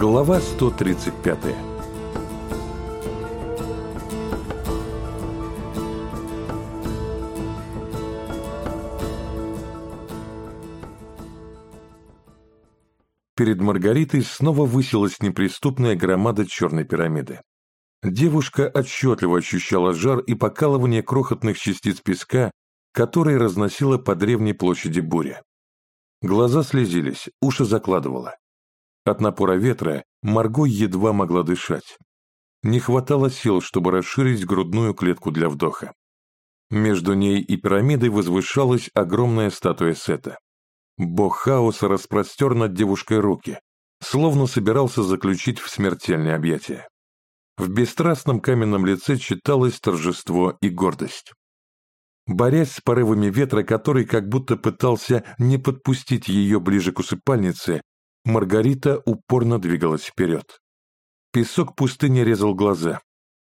Глава 135 Перед Маргаритой снова высилась неприступная громада черной пирамиды. Девушка отчетливо ощущала жар и покалывание крохотных частиц песка, которые разносила по древней площади буря. Глаза слезились, уши закладывало. От напора ветра Марго едва могла дышать. Не хватало сил, чтобы расширить грудную клетку для вдоха. Между ней и пирамидой возвышалась огромная статуя Сета. Бог хаоса распростер над девушкой руки, словно собирался заключить в смертельное объятие. В бесстрастном каменном лице читалось торжество и гордость. Борясь с порывами ветра, который как будто пытался не подпустить ее ближе к усыпальнице, Маргарита упорно двигалась вперед. Песок пустыни резал глаза,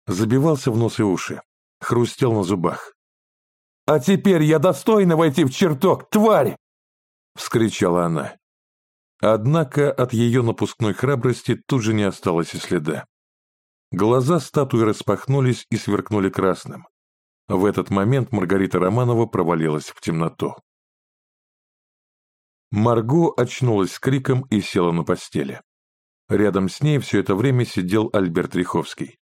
забивался в нос и уши, хрустел на зубах. «А теперь я достойна войти в чертог, тварь!» — вскричала она. Однако от ее напускной храбрости тут же не осталось и следа. Глаза статуи распахнулись и сверкнули красным. В этот момент Маргарита Романова провалилась в темноту. Марго очнулась с криком и села на постели. Рядом с ней все это время сидел Альберт Риховский.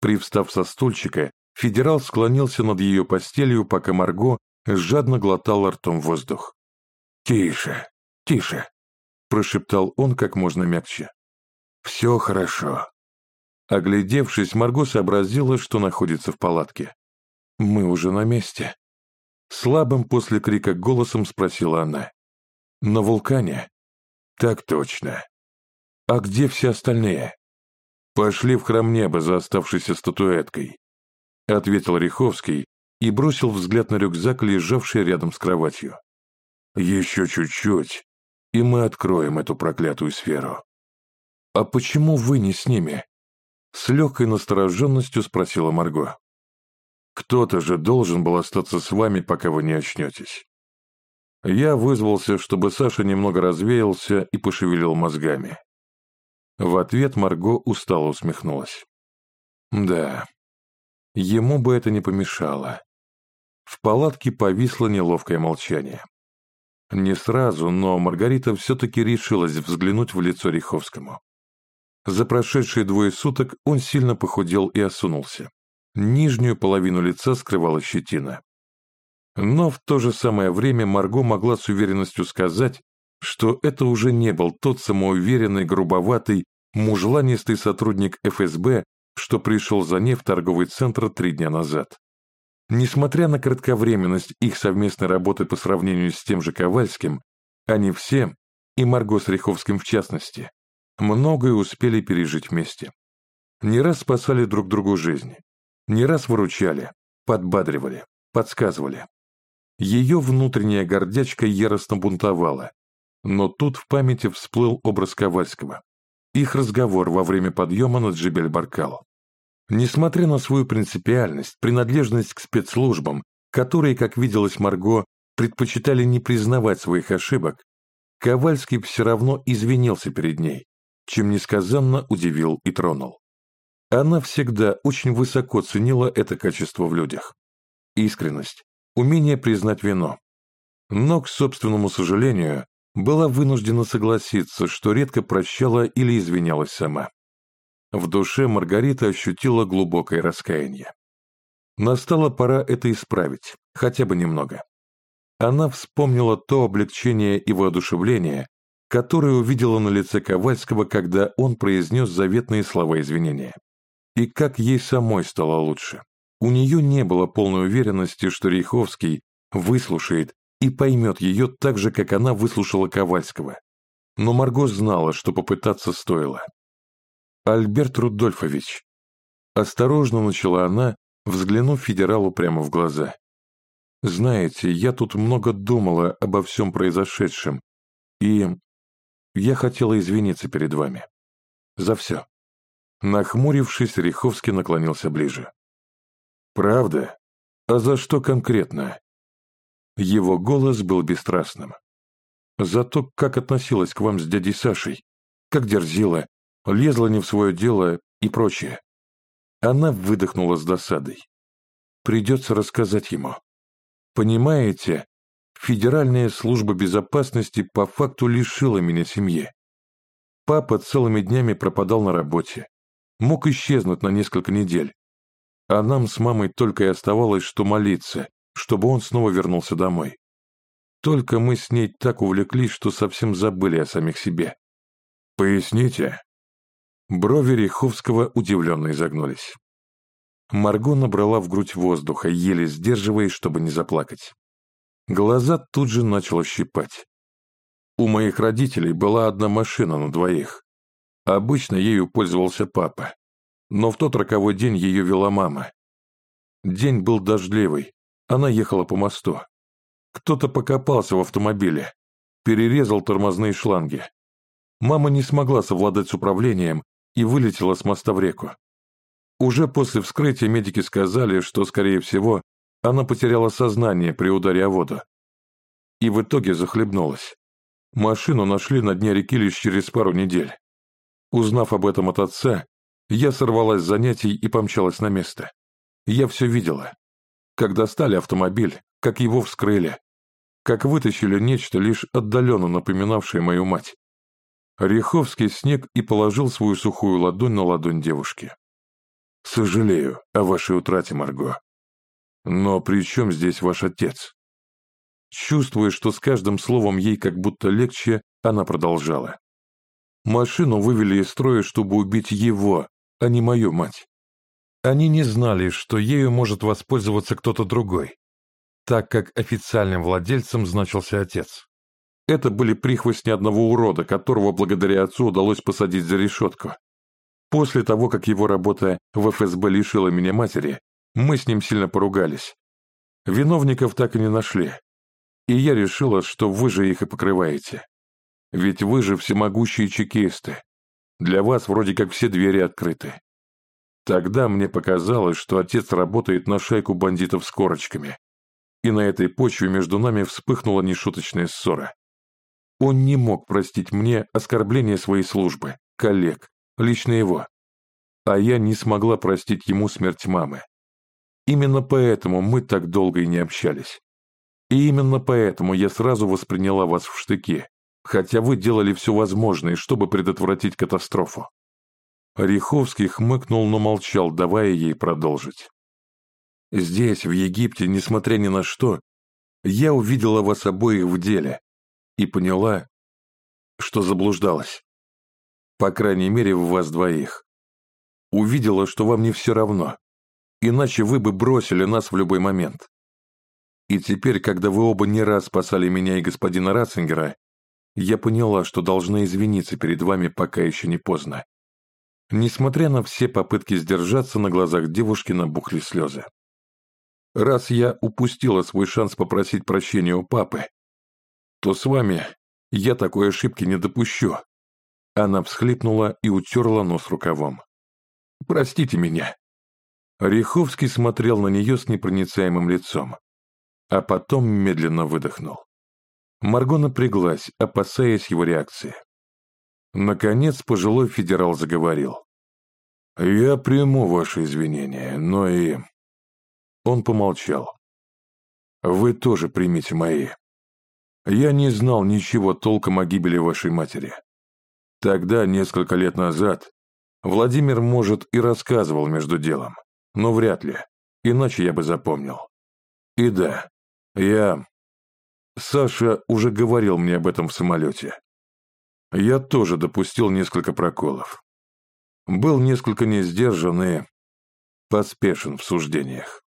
Привстав со стульчика, федерал склонился над ее постелью, пока Марго жадно глотала ртом воздух. «Тише, тише», — прошептал он как можно мягче. «Все хорошо». Оглядевшись, Марго сообразила, что находится в палатке. «Мы уже на месте?» Слабым после крика голосом спросила она. «На вулкане?» «Так точно. А где все остальные?» «Пошли в храм неба за оставшейся статуэткой», — ответил Риховский и бросил взгляд на рюкзак, лежавший рядом с кроватью. «Еще чуть-чуть, и мы откроем эту проклятую сферу». «А почему вы не с ними?» С легкой настороженностью спросила Марго. Кто-то же должен был остаться с вами, пока вы не очнетесь. Я вызвался, чтобы Саша немного развеялся и пошевелил мозгами. В ответ Марго устало усмехнулась. Да, ему бы это не помешало. В палатке повисло неловкое молчание. Не сразу, но Маргарита все-таки решилась взглянуть в лицо Риховскому. За прошедшие двое суток он сильно похудел и осунулся. Нижнюю половину лица скрывала щетина. Но в то же самое время Марго могла с уверенностью сказать, что это уже не был тот самоуверенный, грубоватый, мужланистый сотрудник ФСБ, что пришел за ней в торговый центр три дня назад. Несмотря на кратковременность их совместной работы по сравнению с тем же Ковальским, они все, и Марго с Риховским в частности, многое успели пережить вместе. Не раз спасали друг другу жизни, не раз выручали, подбадривали, подсказывали. Ее внутренняя гордячка яростно бунтовала, но тут в памяти всплыл образ Ковальского. Их разговор во время подъема на Джибель-Баркал. Несмотря на свою принципиальность, принадлежность к спецслужбам, которые, как виделось Марго, предпочитали не признавать своих ошибок, Ковальский все равно извинился перед ней, чем несказанно удивил и тронул. Она всегда очень высоко ценила это качество в людях. Искренность, умение признать вино. Но, к собственному сожалению, была вынуждена согласиться, что редко прощала или извинялась сама. В душе Маргарита ощутила глубокое раскаяние. Настала пора это исправить, хотя бы немного. Она вспомнила то облегчение и воодушевление, которое увидела на лице Ковальского, когда он произнес заветные слова извинения. И как ей самой стало лучше. У нее не было полной уверенности, что Рейховский выслушает и поймет ее так же, как она выслушала Ковальского. Но Марго знала, что попытаться стоило. «Альберт Рудольфович», — осторожно начала она, взглянув федералу прямо в глаза. «Знаете, я тут много думала обо всем произошедшем, и я хотела извиниться перед вами. За все». Нахмурившись, Риховский наклонился ближе. «Правда? А за что конкретно?» Его голос был бесстрастным. «За то, как относилась к вам с дядей Сашей, как дерзила, лезла не в свое дело и прочее. Она выдохнула с досадой. Придется рассказать ему. Понимаете, Федеральная служба безопасности по факту лишила меня семьи. Папа целыми днями пропадал на работе. Мог исчезнуть на несколько недель. А нам с мамой только и оставалось, что молиться, чтобы он снова вернулся домой. Только мы с ней так увлеклись, что совсем забыли о самих себе. «Поясните?» Брови Риховского удивленно изогнулись. Марго набрала в грудь воздуха, еле сдерживаясь, чтобы не заплакать. Глаза тут же начало щипать. У моих родителей была одна машина на двоих. Обычно ею пользовался папа. Но в тот роковой день ее вела мама. День был дождливый. Она ехала по мосту. Кто-то покопался в автомобиле. Перерезал тормозные шланги. Мама не смогла совладать с управлением и вылетела с моста в реку. Уже после вскрытия медики сказали, что, скорее всего, она потеряла сознание при ударе о воду. И в итоге захлебнулась. Машину нашли на дне реки лишь через пару недель. Узнав об этом от отца, я сорвалась с занятий и помчалась на место. Я все видела. Как достали автомобиль, как его вскрыли, как вытащили нечто, лишь отдаленно напоминавшее мою мать. Риховский снег и положил свою сухую ладонь на ладонь девушки. «Сожалею о вашей утрате, Марго. Но при чем здесь ваш отец?» Чувствуя, что с каждым словом ей как будто легче, она продолжала. «Машину вывели из строя, чтобы убить его, а не мою мать. Они не знали, что ею может воспользоваться кто-то другой, так как официальным владельцем значился отец. Это были прихвостни одного урода, которого благодаря отцу удалось посадить за решетку. После того, как его работа в ФСБ лишила меня матери, мы с ним сильно поругались. Виновников так и не нашли. И я решила, что вы же их и покрываете. Ведь вы же всемогущие чекисты. Для вас вроде как все двери открыты. Тогда мне показалось, что отец работает на шайку бандитов с корочками. И на этой почве между нами вспыхнула нешуточная ссора. Он не мог простить мне оскорбление своей службы, коллег, лично его. А я не смогла простить ему смерть мамы. Именно поэтому мы так долго и не общались. И именно поэтому я сразу восприняла вас в штыки, хотя вы делали все возможное, чтобы предотвратить катастрофу. Риховский хмыкнул, но молчал, давая ей продолжить. Здесь, в Египте, несмотря ни на что, я увидела вас обоих в деле и поняла, что заблуждалась. По крайней мере, в вас двоих. Увидела, что вам не все равно, иначе вы бы бросили нас в любой момент. И теперь, когда вы оба не раз спасали меня и господина Ратцингера, я поняла, что должна извиниться перед вами, пока еще не поздно. Несмотря на все попытки сдержаться, на глазах девушки набухли слезы. Раз я упустила свой шанс попросить прощения у папы, то с вами я такой ошибки не допущу. Она всхлипнула и утерла нос рукавом. «Простите меня». Риховский смотрел на нее с непроницаемым лицом, а потом медленно выдохнул. Марго напряглась, опасаясь его реакции. Наконец пожилой федерал заговорил. «Я приму ваши извинения, но и...» Он помолчал. «Вы тоже примите мои. Я не знал ничего толком о гибели вашей матери. Тогда, несколько лет назад, Владимир, может, и рассказывал между делом, но вряд ли, иначе я бы запомнил. И да, я... Саша уже говорил мне об этом в самолете. Я тоже допустил несколько проколов. Был несколько несдержан и поспешен в суждениях.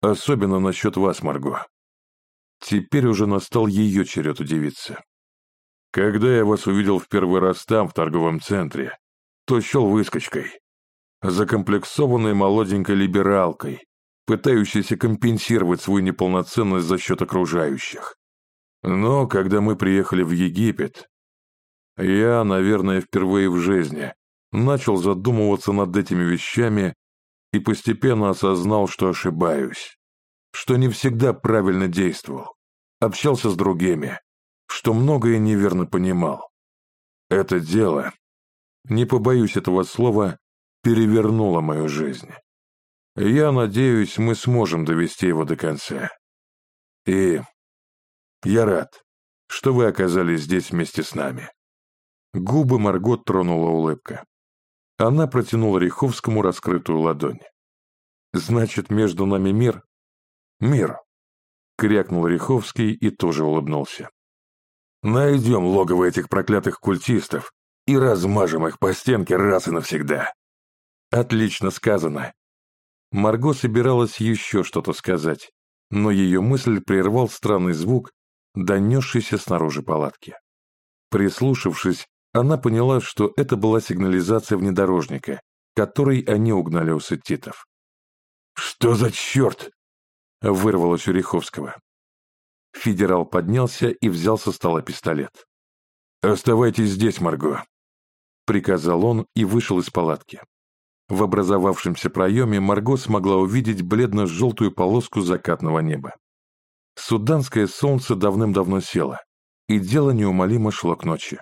Особенно насчет вас, Марго. Теперь уже настал ее черед удивиться. Когда я вас увидел в первый раз там, в торговом центре, то счел выскочкой, закомплексованной молоденькой либералкой, пытающейся компенсировать свою неполноценность за счет окружающих. Но когда мы приехали в Египет, я, наверное, впервые в жизни начал задумываться над этими вещами и постепенно осознал, что ошибаюсь, что не всегда правильно действовал, общался с другими, что многое неверно понимал. Это дело не побоюсь этого слова, перевернуло мою жизнь. Я надеюсь, мы сможем довести его до конца. И я рад, что вы оказались здесь вместе с нами. Губы Маргот тронула улыбка. Она протянула Риховскому раскрытую ладонь. «Значит, между нами мир?» «Мир», — крякнул Риховский и тоже улыбнулся. «Найдем логово этих проклятых культистов и размажем их по стенке раз и навсегда». «Отлично сказано». Марго собиралась еще что-то сказать, но ее мысль прервал странный звук, донесшийся снаружи палатки. Прислушавшись, она поняла, что это была сигнализация внедорожника, который они угнали у сеттитов. «Что за черт?» — вырвалось у Риховского. Федерал поднялся и взял со стола пистолет. «Оставайтесь здесь, Марго», — приказал он и вышел из палатки. В образовавшемся проеме Марго смогла увидеть бледно-желтую полоску закатного неба. Суданское солнце давным-давно село, и дело неумолимо шло к ночи.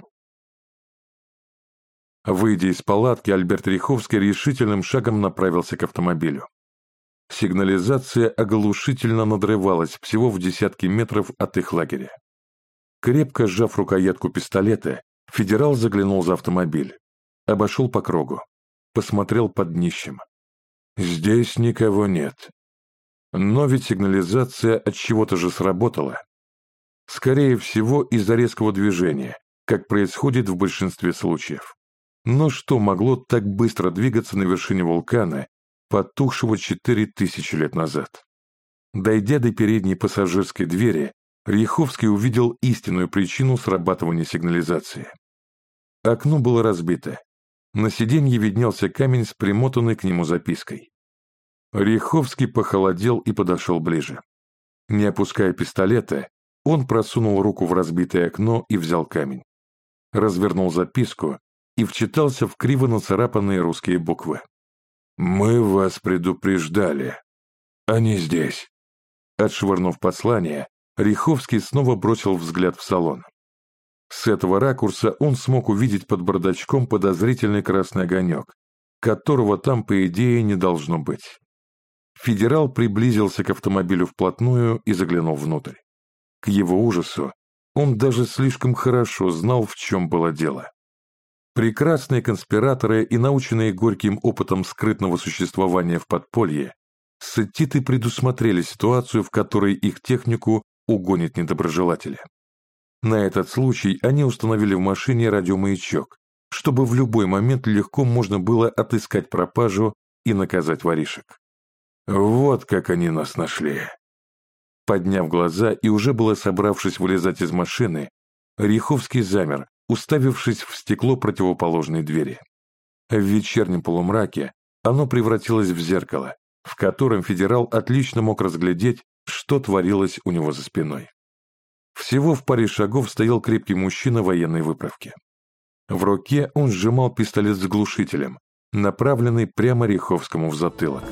Выйдя из палатки, Альберт Риховский решительным шагом направился к автомобилю. Сигнализация оглушительно надрывалась всего в десятки метров от их лагеря. Крепко сжав рукоятку пистолета, федерал заглянул за автомобиль, обошел по кругу, посмотрел под днищем. Здесь никого нет. Но ведь сигнализация от чего-то же сработала. Скорее всего, из-за резкого движения, как происходит в большинстве случаев. Но что могло так быстро двигаться на вершине вулкана, потухшего четыре тысячи лет назад? Дойдя до передней пассажирской двери, Рьяховский увидел истинную причину срабатывания сигнализации. Окно было разбито. На сиденье виднелся камень с примотанной к нему запиской. Риховский похолодел и подошел ближе. Не опуская пистолета, он просунул руку в разбитое окно и взял камень. Развернул записку и вчитался в криво нацарапанные русские буквы. «Мы вас предупреждали. Они здесь». Отшвырнув послание, Риховский снова бросил взгляд в салон. С этого ракурса он смог увидеть под бардачком подозрительный красный огонек, которого там, по идее, не должно быть. Федерал приблизился к автомобилю вплотную и заглянул внутрь. К его ужасу, он даже слишком хорошо знал, в чем было дело. Прекрасные конспираторы и наученные горьким опытом скрытного существования в подполье, сеттиты предусмотрели ситуацию, в которой их технику угонит недоброжелатели. На этот случай они установили в машине радиомаячок, чтобы в любой момент легко можно было отыскать пропажу и наказать воришек. Вот как они нас нашли. Подняв глаза и уже было собравшись вылезать из машины, Риховский замер, уставившись в стекло противоположной двери. В вечернем полумраке оно превратилось в зеркало, в котором федерал отлично мог разглядеть, что творилось у него за спиной. Всего в паре шагов стоял крепкий мужчина военной выправки. В руке он сжимал пистолет с глушителем, направленный прямо Риховскому в затылок.